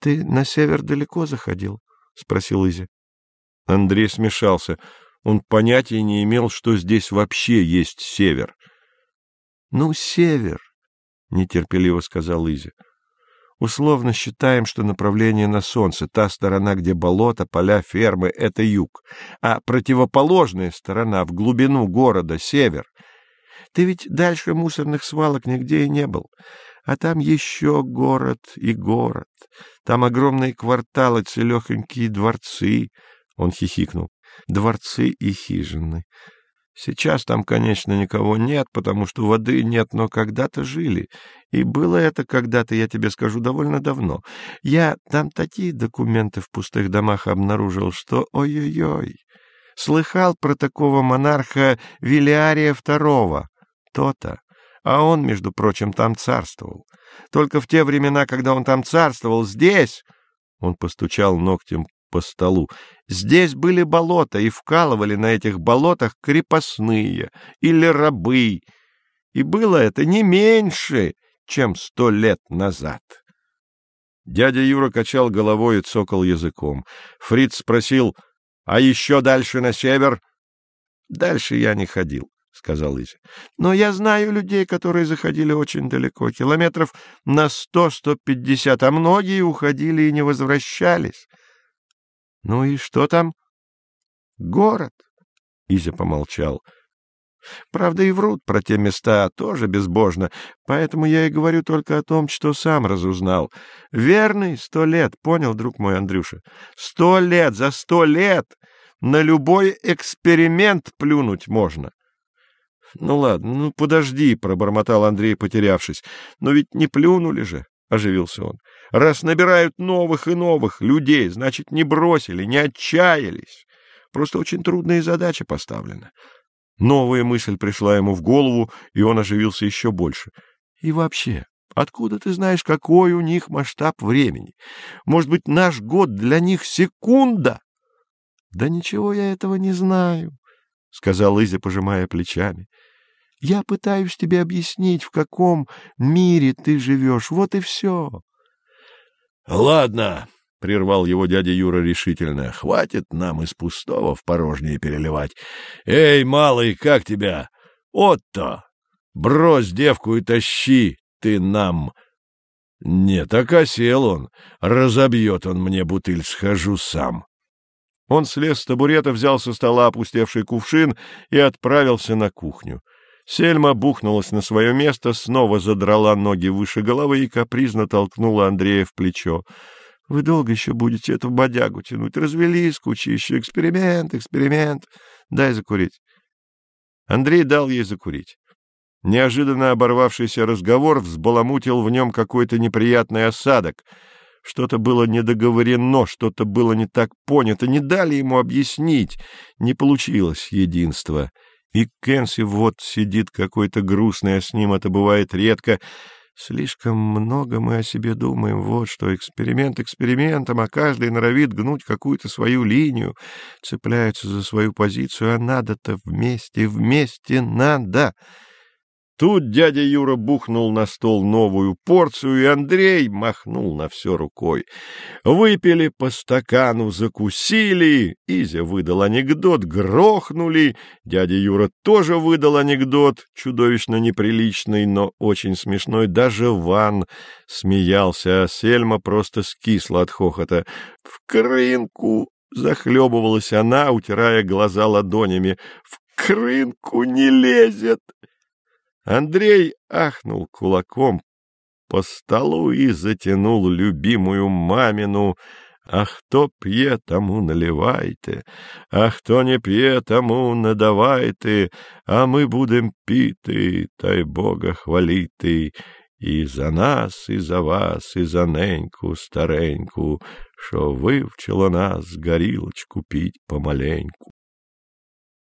— Ты на север далеко заходил? — спросил Изя. Андрей смешался. Он понятия не имел, что здесь вообще есть север. — Ну, север, — нетерпеливо сказал Изя. — Условно считаем, что направление на солнце, та сторона, где болото, поля, фермы — это юг, а противоположная сторона, в глубину города, север. Ты ведь дальше мусорных свалок нигде и не был. А там еще город и город. Там огромные кварталы, целехонькие дворцы. Он хихикнул. Дворцы и хижины. Сейчас там, конечно, никого нет, потому что воды нет, но когда-то жили. И было это когда-то, я тебе скажу, довольно давно. Я там такие документы в пустых домах обнаружил, что ой-ой-ой. Слыхал про такого монарха Вилиария II? То-то а он, между прочим, там царствовал. Только в те времена, когда он там царствовал, здесь...» Он постучал ногтем по столу. «Здесь были болота, и вкалывали на этих болотах крепостные или рабы. И было это не меньше, чем сто лет назад». Дядя Юра качал головой и цокал языком. Фриц спросил, «А еще дальше на север?» «Дальше я не ходил. — сказал Изя. — Но я знаю людей, которые заходили очень далеко, километров на сто-сто пятьдесят, а многие уходили и не возвращались. — Ну и что там? — Город. Изя помолчал. — Правда, и врут про те места тоже безбожно, поэтому я и говорю только о том, что сам разузнал. Верный сто лет, понял, друг мой Андрюша? Сто лет, за сто лет на любой эксперимент плюнуть можно. — Ну ладно, ну подожди, — пробормотал Андрей, потерявшись. — Но ведь не плюнули же, — оживился он. — Раз набирают новых и новых людей, значит, не бросили, не отчаялись. Просто очень трудная задача поставлена. Новая мысль пришла ему в голову, и он оживился еще больше. — И вообще, откуда ты знаешь, какой у них масштаб времени? Может быть, наш год для них секунда? — Да ничего я этого не знаю, — сказал Изя, пожимая плечами. — Я пытаюсь тебе объяснить, в каком мире ты живешь. Вот и все. — Ладно, — прервал его дядя Юра решительно, — хватит нам из пустого в порожнее переливать. Эй, малый, как тебя? Отто! Брось девку и тащи ты нам. Нет, так осел он. Разобьет он мне бутыль, схожу сам. Он слез с табурета, взял со стола опустевший кувшин и отправился на кухню. Сельма бухнулась на свое место, снова задрала ноги выше головы и капризно толкнула Андрея в плечо. — Вы долго еще будете эту бодягу тянуть? Развели скучи еще эксперимент, эксперимент. Дай закурить. Андрей дал ей закурить. Неожиданно оборвавшийся разговор взбаламутил в нем какой-то неприятный осадок — что-то было недоговорено, что-то было не так понято, не дали ему объяснить. Не получилось единства. И Кэнси вот сидит какой-то грустный, а с ним это бывает редко. Слишком много мы о себе думаем, вот что, эксперимент экспериментом, а каждый норовит гнуть какую-то свою линию, цепляется за свою позицию, а надо-то вместе, вместе надо. Тут дядя Юра бухнул на стол новую порцию, и Андрей махнул на все рукой. Выпили по стакану, закусили, Изя выдал анекдот, грохнули, дядя Юра тоже выдал анекдот, чудовищно неприличный, но очень смешной. Даже Ван смеялся, а Сельма просто скисла от хохота. «В крынку!» — захлебывалась она, утирая глаза ладонями. «В крынку не лезет!» Андрей ахнул кулаком по столу и затянул любимую мамину «А кто п'є, тому наливайте, а хто не п'є, тому надавайте, а ми будем піти, та й Бога хвалити, і за нас, і за вас, і за неньку стареньку, що вивчило нас горілочку піть помаленьку».